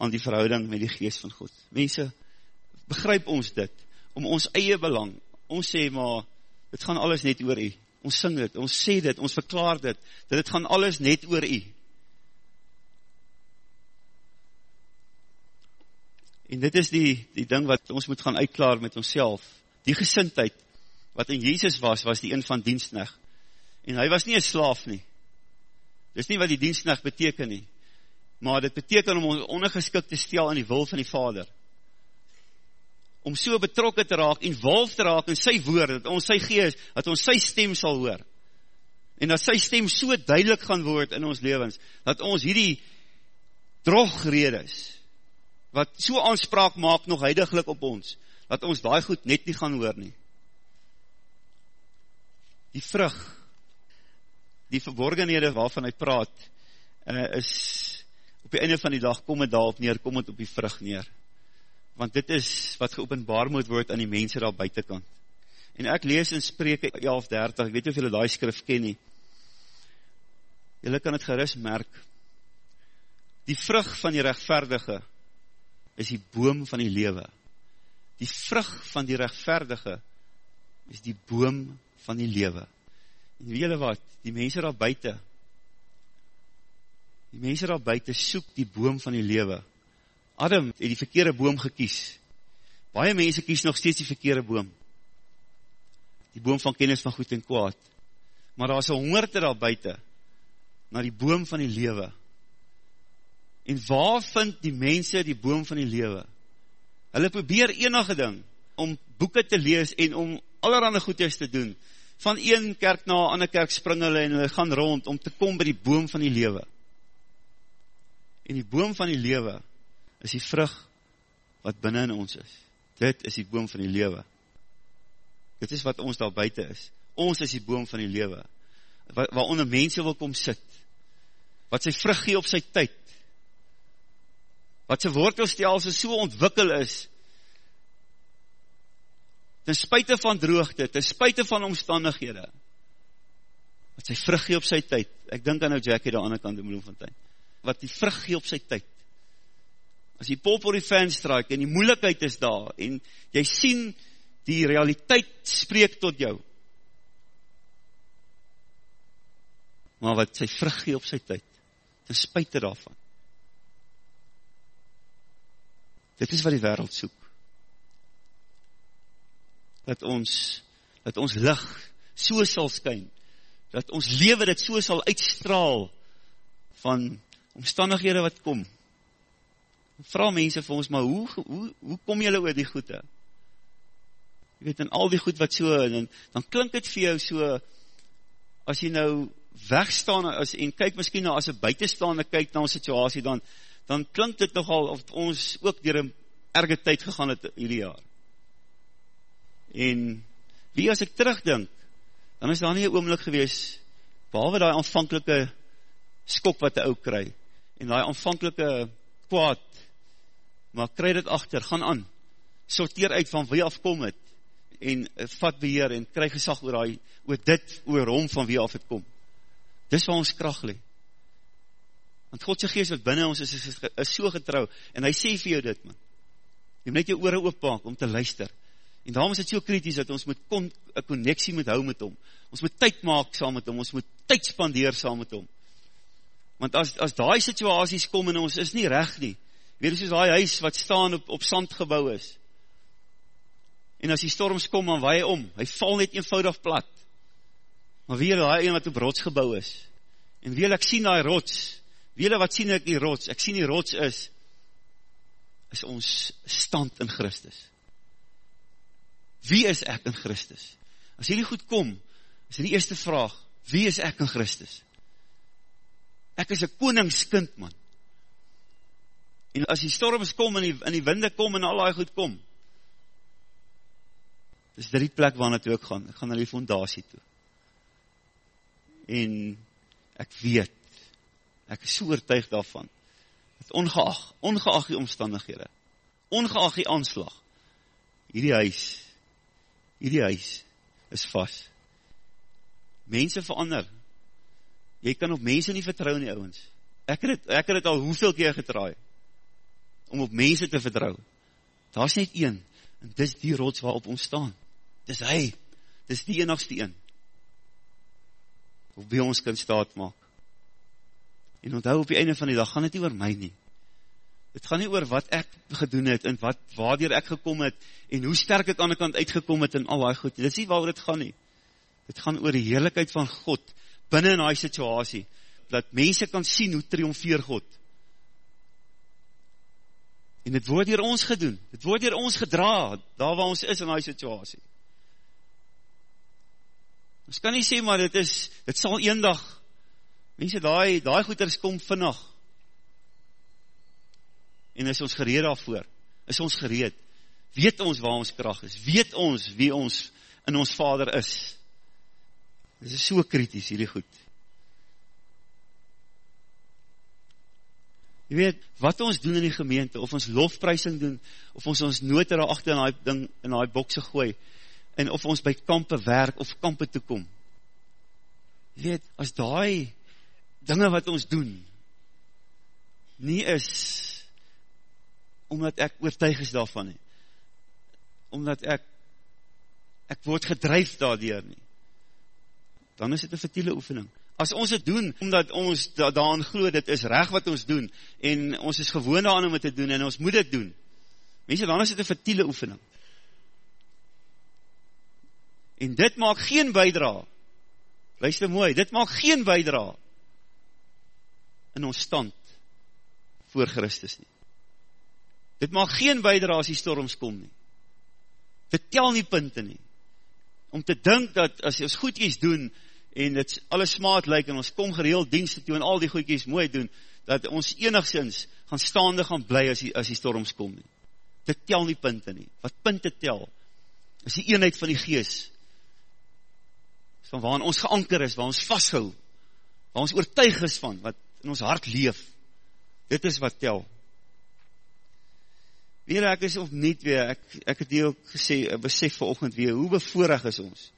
aan die verhouding met die geest van God. Mense, begryp ons dit, om ons eie belang, ons sê maar, dit gaan alles net oor u, ons sing dit, ons sê dit, ons verklaar dit, dat dit gaan alles net oor u. En dit is die, die ding wat ons moet gaan uitklaar met ons die gesintheid, wat in Jezus was, was die een van dienstnecht, En hy was nie een slaaf nie. Dis nie wat die dienstnacht beteken nie. Maar dit beteken om ons ondergeskik te stel in die wil van die vader. Om so betrokken te raak en wolf te raak in sy woord, dat ons sy geest, dat ons sy stem sal hoor. En dat sy stem so duidelik gaan word in ons levens, dat ons hierdie drogredes, wat so aanspraak maak nog heidiglik op ons, dat ons daai goed net nie gaan hoor nie. Die vrucht die verborgenhede waarvan hy praat, uh, is op die einde van die dag kom het daarop neer, kom het op die vrug neer. Want dit is wat geopenbaar moet word aan die mense daar buitenkant. En ek lees in Spreuke 11:30, ek weet of julle daai skrif ken nie. Julle kan dit gerus merk. Die vrug van die regverdige is die boom van die lewe. Die vrug van die regverdige is die boom van die lewe. En weet julle wat? Die mense daar buite Die mense daar buite soek die boom van die lewe. Adam het die verkeerde boom gekies. Baie mense kies nog steeds die verkeerde boom. Die boom van kennis van goed en kwaad. Maar daar is 'n hongerte daar buite na die boom van die lewe. En waar vind die mense die boom van die lewe? Hulle probeer enige ding om boeke te lees en om allerhande goeders te doen. Van een kerk na ander kerk spring hulle en hulle gaan rond om te kom by die boom van die lewe. En die boom van die lewe is die vrug wat binne in ons is. Dit is die boom van die lewe. Dit is wat ons daar buite is. Ons is die boom van die lewe. Waaronder mense wil kom sit. Wat sy vrug gee op sy tyd. Wat sy wortelstelsel so ontwikkel is. Ten spuite van droogte, ten spuite van omstandighede. Wat sy vrug gee op sy tyd. Ek dink aan nou Jackie daar aan die kant in Bloemfontein wat die vrug gee op sy tyd. As die pop op die venstraik en die moeilikheid is daar en jy sien die realiteit spreek tot jou. Maar wat sy vrug gee op sy tyd, ten spuite daarvan. Dit is wat die wêreld soek. Dat ons dat ons lig so sal skyn dat ons lewe dit so sal uitstraal van omstandighede wat kom. Vra mense vir ons, maar hoe, hoe, hoe kom jylle oor die goede? Jy weet, en al die goed wat so, en, dan klink het vir jou so, as jy nou wegstaan, as, en kyk miskien nou, as een buitenstaande kyk na ons situasie, dan, dan klink dit nogal, of ons ook dier een erge tyd gegaan het hierdie jaar. En, wie as ek terugdink, dan is daar nie een oomlik gewees, behalwe die aanvankelike skok wat die ou kry, en die aanvankelike kwaad, maar kry dit achter, gaan aan, sorteer uit van wie afkom het, en eh, vat beheer, en kry gesag oor, die, oor dit, oor hom van wie af het kom. Dis waar ons kracht lee. Want Godse geest wat binnen ons is, is, is, so getrouw, en hy sê vir jou dit, man. Jy moet net jou oore ooppaak om te luister. En daarom is het so kritisch, dat ons moet kon, een connectie moet hou met hom. Ons moet tyd maak saam met hom, ons moet tyd spandeer saam met hom. Want as, as die situaties kom en ons is nie recht nie, weer soos die huis wat staan op, op sand gebouw is, en as die storms kom, dan waai hy om, hy val net eenvoudig plat, maar weer die een wat op rots gebouw is, en weer ek sien die rots, weer wat sien ek die rots, ek sien die rots is, is ons stand in Christus. Wie is ek in Christus? As hierdie goed kom, is die eerste vraag, wie is ek in Christus? ek is een koningskind man, en as die storms kom, en die, en die winde kom, en al die goed kom, dis drie plek waar ek gaan, ek gaan na die fondatie toe, en ek weet, ek is so oortuig daarvan, dat ongeag, ongeag die omstandighede, ongeag die aanslag, hierdie huis, hierdie huis, is vast, mense verander, jy kan op mense nie vertrouw nie, ouwens. Ek het, ek het het al hoeveel keer getraai, om op mense te vertrouw. Daar is net een, en dis die rots waarop ons staan. Dis hy, dis die enigste een, op wie ons kan staat maak. En onthou op die einde van die dag, gaan het nie oor my nie. Het gaan nie oor wat ek gedoen het, en wat, waardoor ek gekom het, en hoe sterk ek aan die kant uitgekom het, en al die goed. Dit is nie waar het gaan nie. Het gaan oor die heerlijkheid van God, binnen in die situasie, dat mense kan sien hoe triomfeer God. En het word hier ons gedoen, het word hier ons gedra, daar waar ons is in die situasie. Ons kan nie sê, maar dit is, dit sal een dag, mense, die, die goeders kom vannig, en is ons gereed daarvoor, is ons gereed, weet ons waar ons kracht is, weet ons wie ons in ons vader is, Dit is so kritisch, hierdie goed. Jy weet, wat ons doen in die gemeente, of ons lofprysing doen, of ons ons note daar achter in die ding, in die bokse gooi, en of ons by kampe werk, of kampe toekom. Jy weet, as die dinge wat ons doen, nie is, omdat ek oortuig is daarvan nie, omdat ek, ek word gedrijf daardoor nie, dan is dit een vertiele oefening. As ons het doen, omdat ons da daarin glo, dit is reg wat ons doen, en ons is gewoon daarin om het te doen, en ons moet het doen, mense, dan is dit een vertiele oefening. En dit maak geen bijdra, luister mooi, dit maak geen bijdra, in ons stand, voor Christus nie. Dit maak geen bijdra as die storms kom nie. Dit tel nie punte nie. Om te dink dat as ons goedkies doen, en dit alles smaad lyk, en ons kom gereeld dienste toe, en al die goedkies mooi doen, dat ons enigszins gaan staande gaan bly as die, as die storms kom nie. Dit tel nie punte nie. Wat punte tel, is die eenheid van die gees, van waar ons geanker is, waar ons vasthou, waar ons oortuig is van, wat in ons hart leef, dit is wat tel. Weer ek is of niet weer, ek, ek het hier ook gesê, besef vir ochend weer, hoe bevoorig is ons,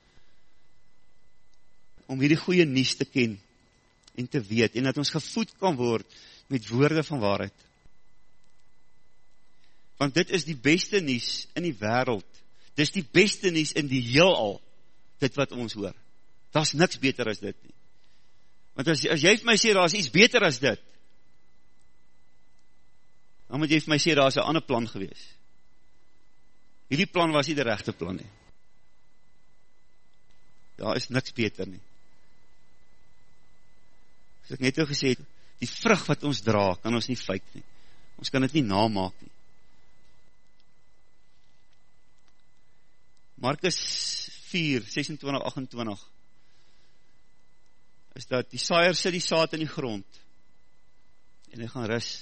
om hierdie goeie nies te ken, en te weet, en dat ons gevoed kan word, met woorde van waarheid. Want dit is die beste nies in die wereld, dit is die beste nies in die heel al, dit wat ons hoor. Daar is niks beter as dit nie. Want as, as jy vir my sê, daar is iets beter as dit, dan moet jy vir my sê, daar is een ander plan gewees. Hierdie plan was nie die rechte plan nie. Daar is niks beter nie. As ek net al gesê het, die vrug wat ons dra, kan ons nie feik nie. Ons kan het nie namaak nie. Markus 4, 26, 28 is dat die saaier sit die saad in die grond en hy gaan ris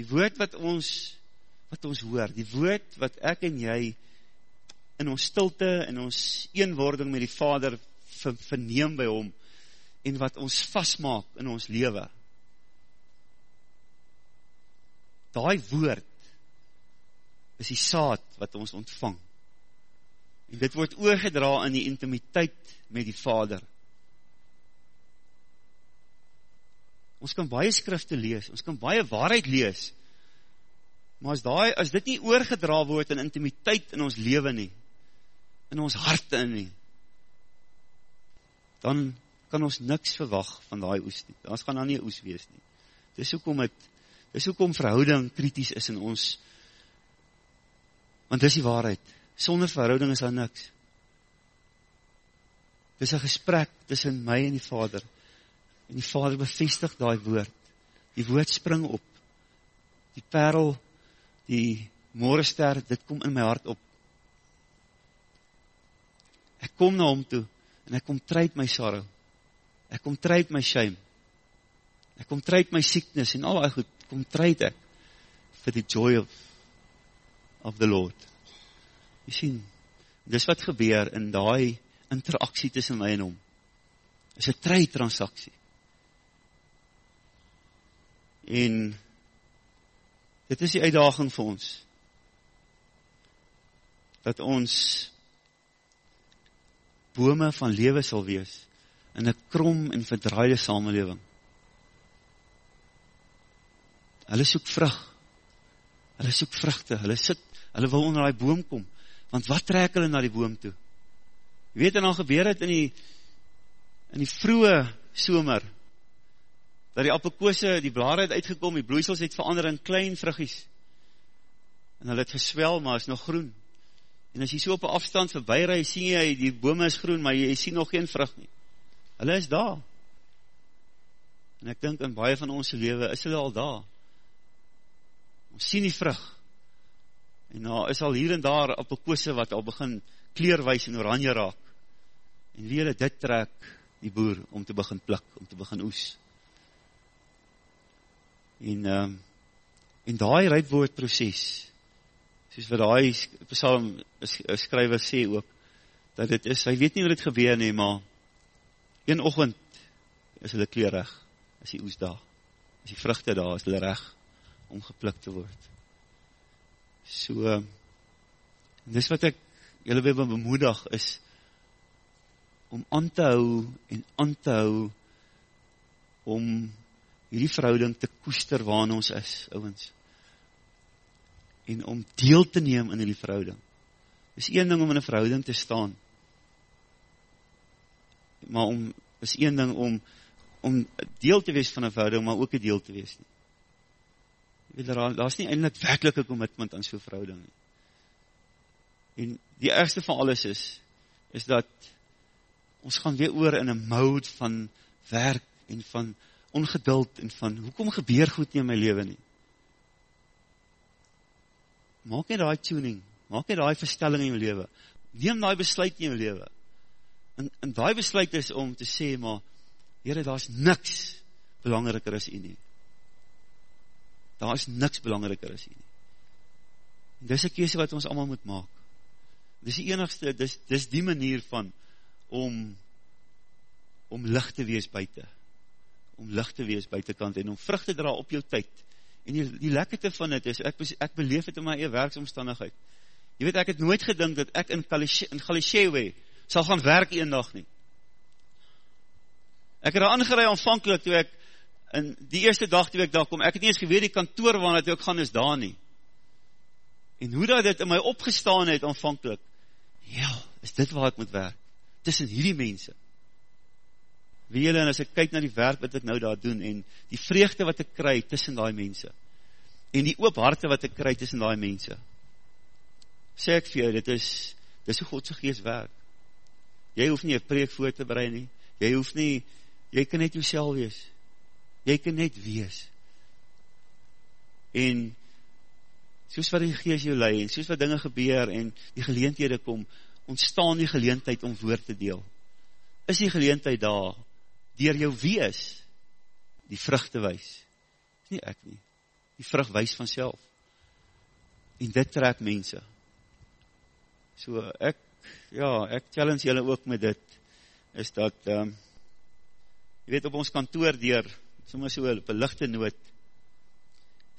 die woord wat ons, wat ons hoor, die woord wat ek en jy in ons stilte, in ons eenwording met die Vader verneem by hom, en wat ons vastmaak in ons leven. Daai woord is die saad wat ons ontvang. En dit word oorgedra in die intimiteit met die Vader. Ons kan baie skrifte lees, ons kan baie waarheid lees, maar as, die, as dit nie oorgedra word in intimiteit in ons leven nie, in ons harte in nie, dan kan ons niks verwag van die oes nie, ons gaan dan nie oes wees nie, dis hoekom het, dis hoekom verhouding kritisch is in ons, want dis die waarheid, sonder verhouding is daar niks, dis een gesprek tussen my en die vader, en die vader bevestig die woord, die woord spring op, die perl, die morgenster, dit kom in my hart op, ek kom na hom toe, en ek kom truid my sorrow, ek kom truid my shame, ek kom truid my siekness, en al die goed, kom truid ek, for the joy of, of the Lord, jy sien, dis wat gebeur in die interaksie tussen my en hom, is een truid transaksie, en dit is die uitdaging vir ons, dat ons bome van lewe sal wees, in een krom en verdraaide samenleving. Hulle soek vrug, hulle soek vruchte, hulle sit, hulle wil onder die boom kom, want wat trek hulle na die boom toe? Je weet, en al gebeur het in die, in die vroege somer, dat die appelkose, die blare het uitgekom, die bloeisels het verander in klein vruggies, en hulle het geswel, maar is nog groen, en as jy so op een afstand voorbij rij, sien jy, die bome is groen, maar jy sien nog geen vrug nie, hulle is daar, en ek dink in baie van ons leven, is hulle al daar, ons sien die vrug, en nou is al hier en daar appelkose, wat al begin kleerwijs en oranje raak, en wie hulle dit trek, die boer, om te begin plik, om te begin oes, En, um, en daai rypwoord proces, soos wat daai psalm skryver sê ook, dat dit is, hy weet nie wat dit gebeur nie, maar een ochend is hulle kleerig, is die oesdag. as die vruchte daar, is hulle reg om gepluk te word. So, dis wat ek julle weer bemoedig is, om aan te hou en aan te hou, om hierdie verhouding te koester waar ons is, ouwens. En om deel te neem in die verhouding. Dis een ding om in die verhouding te staan. Maar om, is een ding om, om deel te wees van een verhouding, maar ook een deel te wees nie. Daar, daar is nie eindelijk werkelike commitment aan so'n verhouding nie. En die ergste van alles is, is dat ons gaan weer oor in een mode van werk en van ongeduld en van, hoekom gebeur goed nie in my leven nie? Maak nie die tuning, maak nie die verstelling in my leven, neem die besluit in my leven. En, en die besluit is om te sê, maar, Heere, daar is niks belangriker as u nie. Daar is niks belangriker as u nie. En dis een kese wat ons allemaal moet maak. Dis die enigste, dis, dis die manier van om om licht te wees buiten. Om licht te wees buitenkant en om vrucht te dra op jou tyd. En die, die lekkerte van het is, ek, ek beleef het in my eie werksomstandigheid. Je weet, ek het nooit gedink dat ek in Galishewe sal gaan werk een dag nie. Ek het daar aangerei aanvankelijk toe ek, in die eerste dag toe ek daar kom, ek het nie eens geweer die kantoor waar ek gaan is daar nie. En hoe dat dit in my opgestaan het aanvankelijk, ja, is dit waar ek moet werk, tussen hierdie mense. Wie jylle, en as ek kyk na die werk wat ek nou daar doen, en die vreugde wat ek kry tussen die mense, en die oop harte wat ek kry tussen die mense, sê ek vir jou, dit is, dit is hoe Godse geest werk. Jy hoef nie een preek voor te brein nie, jy hoef nie, jy kan net jouself wees, jy kan net wees, en, soos wat die geest jou leid, en soos wat dinge gebeur, en die geleentede kom, ontstaan die geleentheid om woord te deel. Is die geleentheid daar, dier jou wees, die vrucht te wees? Nie ek nie. Die vrucht wees van self. En dit trek mense. So ek, ja, ek challenge julle ook met dit, is dat, um, jy weet op ons kantoor dier, soms so op een lichte noot,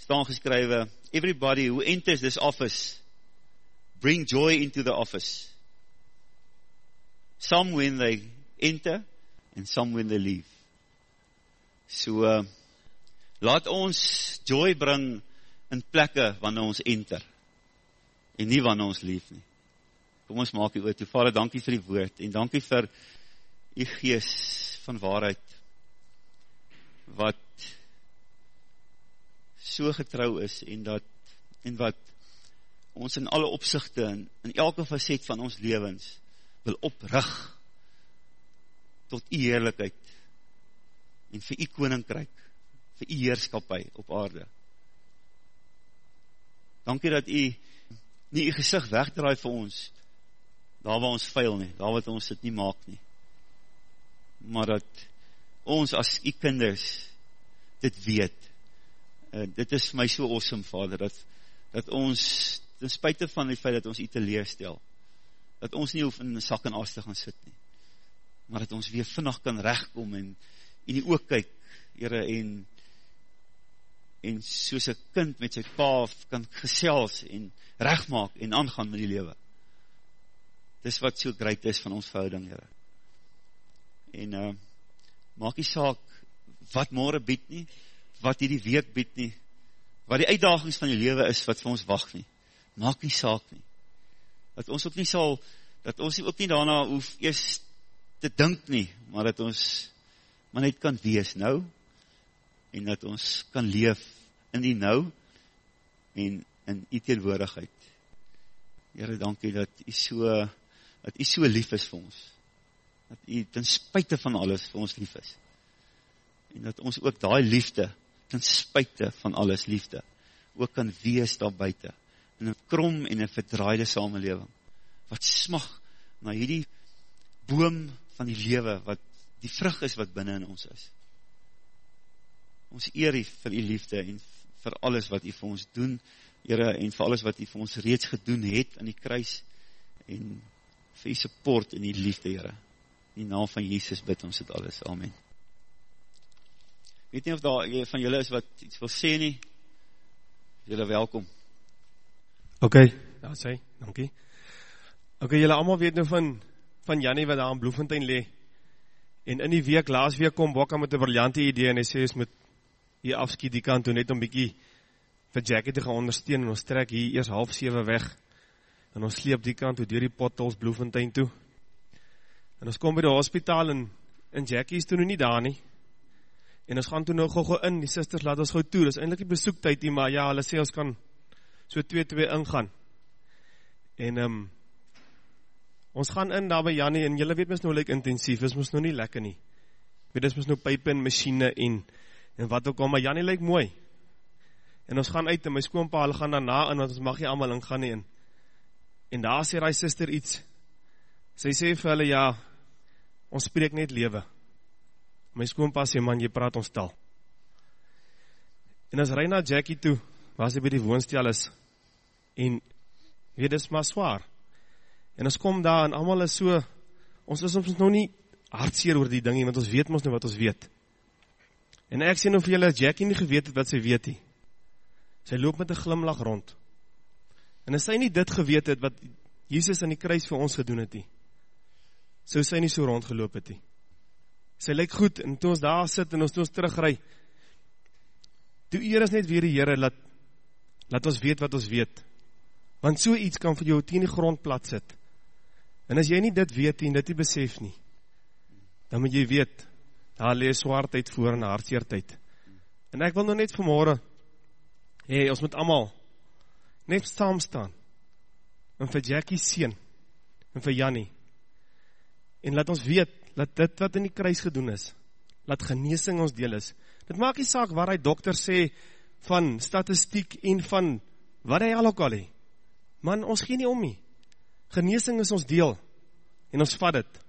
staan geskrywe, everybody who enters this office, bring joy into the office. Some when they enter, and some when they leave. So, uh, laat ons joy bring in plekke wanneer ons enter, en nie wanneer ons leef nie. Kom ons maak die oor toe. Vader, dankie vir die woord, en dankie vir die gees van waarheid, wat so getrouw is en dat en wat ons in alle opzichte en in elke facet van ons levens wil oprig tot die heerlijkheid en vir die koninkryk vir die heerskapie op aarde. Dankie dat die nie die gezicht wegdraai vir ons daar waar ons veil nie daar wat ons dit nie maak nie maar dat ons as die kinders dit weet. Uh, dit is my so awesome, vader, dat, dat ons, ten spuite van die feit dat ons u teleerstel, dat ons nie hoef in sak en as te gaan sit nie, maar dat ons weer vannacht kan rechtkom en in die oog kyk, heren, en en soos een kind met sy pa kan gesels en rechtmaak en aangaan met die lewe. Dis wat so great is van ons verhouding, heren. En uh, maak die saak wat morgen bied nie, wat hierdie week bied nie, wat die uitdagings van die lewe is, wat vir ons wacht nie, maak nie saak nie, dat ons ook nie sal, dat ons ook nie daarna hoef eers te dink nie, maar dat ons maar net kan wees nou, en dat ons kan leef in die nou, en in die teenwoordigheid. Heere, dankie dat jy so, dat jy so lief is vir ons, dat jy ten spuite van alles vir ons lief is, en dat ons ook die liefde, ten spuite van alles liefde, ook kan wees daar buiten, in een krom en een verdraaide samenleving, wat smag na hierdie boom van die lewe, wat die vrug is wat binnen in ons is. Ons eer die vir die liefde en vir alles wat die vir ons doen, Heere, en vir alles wat die vir ons reeds gedoen het in die kruis, en vir die support in die liefde, Heere. In die naam van Jesus bid ons dit alles. Amen. weet nie of daar van julle is wat iets wil sê nie, julle welkom. Ok, daar sê, dankie. Ok, julle allemaal weet nou van, van Jannie wat daar in Bloemfontein le, en in die week, laas week kom Bokka met een briljante idee, en hy sê, ons moet hier afskiet die kant toe, net om bykie vir Jackie te gaan ondersteun, en ons trek hier eers half 7 weg, en ons sleep die kant toe, dier die potholes Bloemfontein toe, en ons kom by die hospitaal, en, en Jackie is toen nou nie daar nie, en ons gaan toe nou gauw in, die sisters laat ons gauw toe, dit is eindelijk die besoektijd nie, maar ja, hulle sê ons kan so 2-2 ingaan, en um, ons gaan in daar by Jannie, en julle weet mis nou like intensief, is mis nou nie lekker nie, weet is mis nou pijpe en machine en, en wat ook al, maar Jannie lyk mooi, en ons gaan uit, en my skoonpa, hulle gaan daarna in, want ons mag nie allemaal ingaan nie, en, en daar sê die sister iets, sy sê vir hulle, ja, ons spreek net lewe, my skoonpa sê, man, jy praat ons tal. En as rij na Jackie toe, waar sy by die woonstel is, en weet, is maar zwaar. En ons kom daar, en allemaal is so, ons is ons nog nie hartseer oor die dingie, want ons weet ons nou wat ons weet. En ek sê nou vir julle, Jackie nie geweet het wat sy weet nie. Sy loop met een glimlach rond. En as sy nie dit geweet het, wat Jesus in die kruis vir ons gedoen het nie, so sy nie so rondgeloop het nie sy lyk goed, en toe ons daar sit, en ons toe ons terugrij, toe eer is net weer die Heere, laat, laat ons weet wat ons weet, want so iets kan vir jou teen die grond plat sit, en as jy nie dit weet, en dit nie besef nie, dan moet jy weet, daar lees zwaardheid voor, en hartseertijd, en ek wil nou net vanmorgen, hey, ons moet allemaal, net saam staan, en vir Jackie sien, en vir Jannie, en laat ons weet, laat dit wat in die kruis gedoen is, laat geneesing ons deel is. Dit maak die saak waar hy dokter sê van statistiek en van wat hy al ook al hee. Man, ons gee nie om nie. Geneesing is ons deel en ons vat dit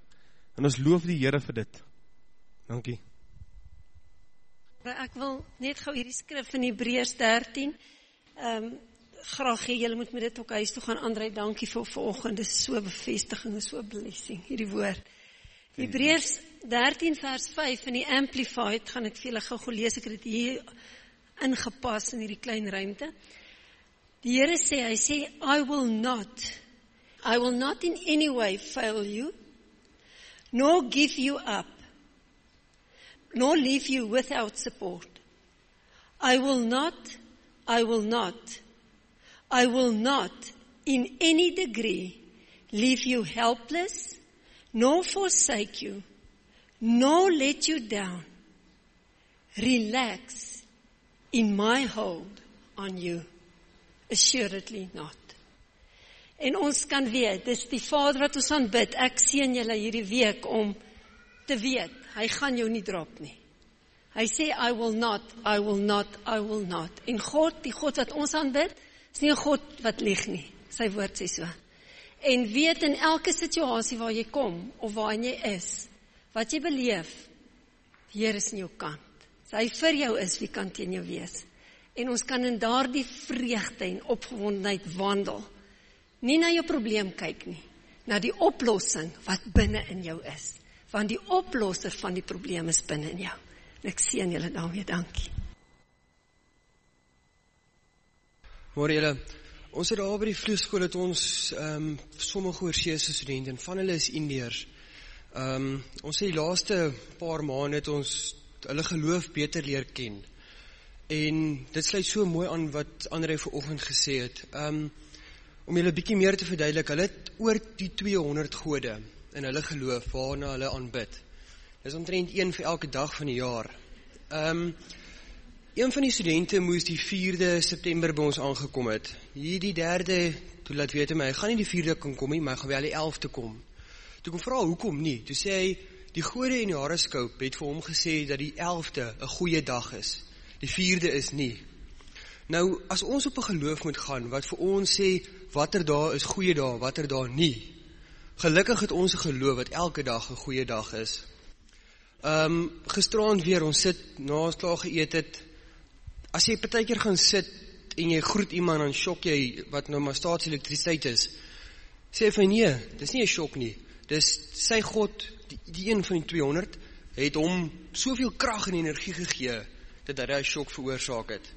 en ons loof die Heere vir dit. Dankie. Ek wil net gauw hierdie skrif in Hebreus 13 um, ehm, graag hee, jylle moet met dit ook huis toe gaan, André, dankie vir verochend, dit is so bevestiging, dit is so blessing, hierdie woord. Hebreërs 13 vers 5 in die Amplified, gaan ek vir julle gou lees, ek het dit hier ingepas in hierdie klein ruimte. Die Here sê, hy sê I will not I will not in any way fail you nor give you up nor leave you without support. I will not I will not I will not in any degree leave you helpless nor forsake you, nor let you down. Relax in my hold on you. Assuredly not. En ons kan weet, dis die Vader wat ons aanbid. Ek seën julle hierdie week om te weet, hy gaan jou nie drop nie. Hy sê I will not, I will not, I will not. En God, die God wat ons aanbid, is nie 'n God wat lieg nie. Sy woord sê so en weet in elke situasie waar jy kom of waar jy is, wat jy beleef, die Heer is in jou kant. As hy vir jou is, wie kan teen jou wees? En ons kan in daardie vreugde en opgewondenheid wandel. Nie na jou probleem kyk nie, na die oplossing wat binne in jou is. Want die oplosser van die probleem is binne in jou. En ek seën julle daarmee, dankie. Môre julle Ons het daar by die vloeskool het ons um, sommige oorseese studenten, van hulle is Indiërs. Um, ons het die laaste paar maanden het ons hulle geloof beter leer ken. En dit sluit so mooi aan wat André verochtend gesê het. Um, om julle bykie meer te verduidelik, hulle het oor die 200 gode in hulle geloof waarna hulle aanbid. Dit is omtrent een vir elke dag van die jaar. Um, Een van die studenten moes die 4de September by ons aangekom het. Hier die derde, toe laat weet my, hy gaan nie die 4de kan kom nie, maar hy gaan wel die 11de kom. Toe kom vraag, hoekom nie? Toe sê hy, die goede in die horoscope het vir hom gesê dat die 11de een goeie dag is. Die 4de is nie. Nou, as ons op een geloof moet gaan, wat vir ons sê, wat er daar is goeie dag, wat er daar nie. Gelukkig het ons geloof wat elke dag een goeie dag is. Um, gestrand weer, ons sit, na ons klaar geëet het, as jy partijkeer gaan sit en jy groet iemand, dan sjok jy wat nou maar staatselektrisiteit is, sê van nee, dit is nie een sjok nie, dit is sy God, die, die een van die 200, het hom soveel krag en energie gegee dat hy daai shock veroorsaak het.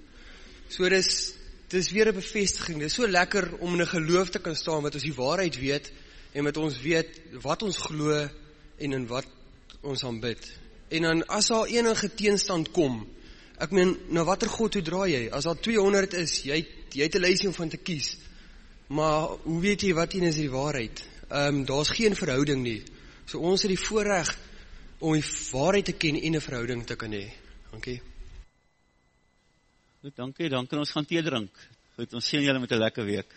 So dis dis weer 'n bevestiging. Dis so lekker om in 'n geloof te kan staan met ons die waarheid weet en met ons weet wat ons glo en in wat ons aanbid. En dan as daar enige teenstand kom, ek meen, na watter God toe draai jy? As daar 200 is, jy jy het 'n lysie om van te kies. Maar hoe weet jy wat een is die waarheid? Ehm um, daar's geen verhouding nie. So ons het die voorreg om die waarheid te ken en 'n verhouding te kan hê. Dankie. Goed, dankie. Dan kan ons gaan tee drink. Goed, ons sien julle met 'n lekker week.